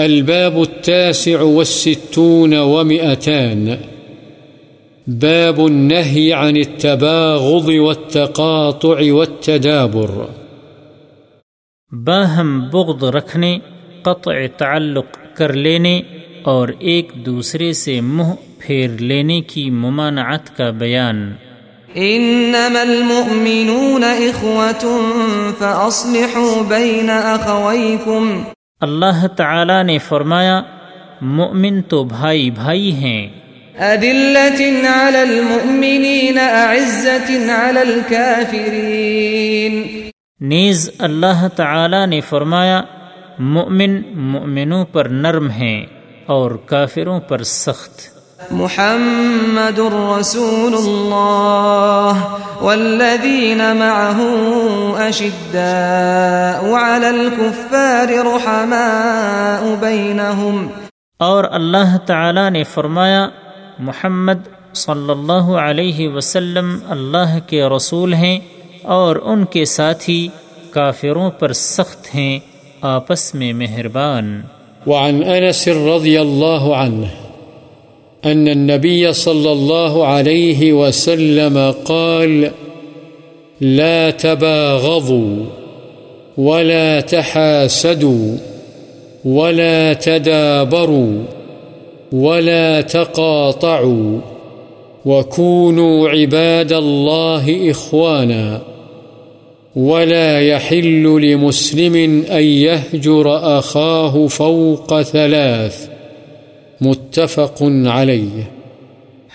الباب التاسع والستون ومئتان. باب النهي عن التباغض والتقاطع والتدابر. باہم بغض رکھنے قطع تعلق کر لینے اور ایک دوسرے سے منہ پھیر لینے کی ممانعت کا بیان۔ انما المؤمنون اخوة فاصلحوا بين اخويكم اللہ تعالی نے فرمایا مؤمن تو بھائی بھائی ہیں۔ أذلة على المؤمنين أعزة على الكافرين۔ نیز اللہ تعالی نے فرمایا مؤمن مؤمنوں پر نرم ہیں اور کافروں پر سخت۔ محمد رسول الله والذين معه أشداء على الكفار رحماء بينهم اور اللہ تعالی نے فرمایا محمد صلی اللہ علیہ وسلم اللہ کے رسول ہیں اور ان کے ساتھی کافروں پر سخت ہیں آپس میں مہربان۔ وعن أنس رضي الله عنه أن النبي صلى الله عليه وسلم قال، لا تباغضوا ولا تحاسدوا ولا تدابروا ولا تقاطعوا وكونوا عباد الله إخوانا ولا يحل لمسلم أن يهجر أخاه فوق ثلاث متفق عليه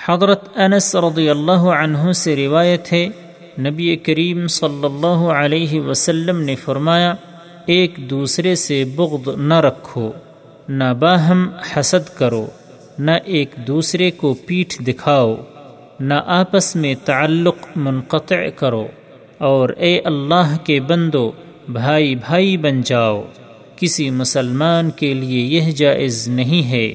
حضرت انس رضی اللہ عنہ سے روایت ہے، نبی کریم صلی اللہ علیہ وسلم نے فرمایا، ایک دوسرے سے بغض نہ رکھو، نہ باہم حسد کرو، نہ ایک دوسرے کو پیٹھ دکھاؤ، نہ آپس میں تعلق منقطع کرو، اور اے اللہ کے بندو، بھائی بھائی بن جاؤ، کسی مسلمان کے لیے یہ جائز نہیں ہے۔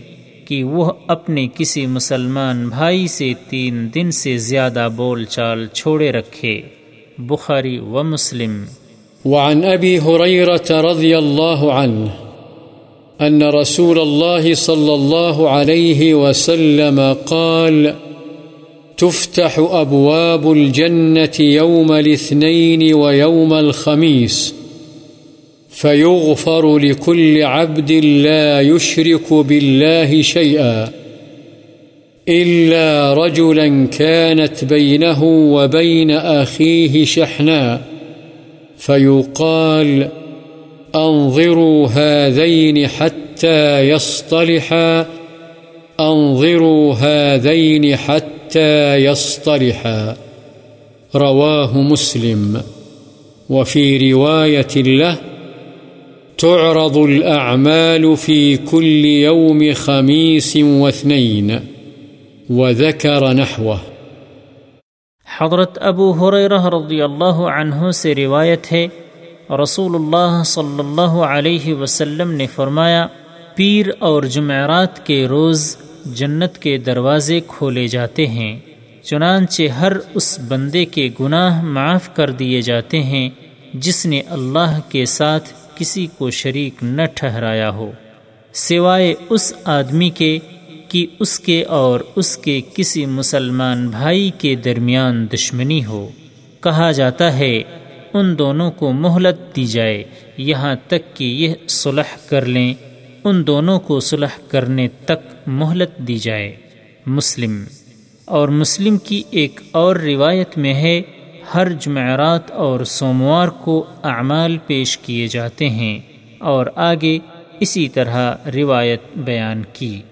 کہ وہ اپنے کسی مسلمان بھائی سے تین دن سے زیادہ بول چال چھوڑے رکھے۔ بخاری و مسلم۔ وعن أبي هريرة رضي الله عنه أن رسول الله صلى الله عليه وسلم قال، تفتح أبواب الجنة يوم الاثنين ويوم الخميس فيغفر لكل عبد لا يشرك بالله شيئا إلا رجلا كانت بينه وبين أخيه شحناء فيقال أنظروا هذين حتى يصطلحا أنظروا هذين حتى يصطلحا رواه مسلم وفي رواية له تعرض الأعمال في كل يوم خميس واثنين وذكر نحوه. حضرت ابو حریرہ رضی اللہ عنہ سے روایت ہے، رسول اللہ صلی اللہ علیہ وسلم نے فرمایا، پیر اور جمعرات کے روز جنت کے دروازے کھولے جاتے ہیں، چنانچہ ہر اس بندے کے گناہ معاف کر دیے جاتے ہیں، جس نے اللہ کے ساتھ کسی کو شریک نہ ٹھہرایا ہو، سوائے اس آدمی کے کہ اس کے اور اس کے کسی مسلمان بھائی کے درمیان دشمنی ہو۔ کہا جاتا ہے، ان دونوں کو مہلت دی جائے، یہاں تک کہ یہ صلح کر لیں۔ ان دونوں کو صلح کرنے تک مہلت دی جائے۔ مسلم۔ اور مسلم کی ایک اور روایت میں ہے ہر جمعرات اور سوموار کو اعمال پیش کیے جاتے ہیں اور آگے اسی طرح روایت بیان کی۔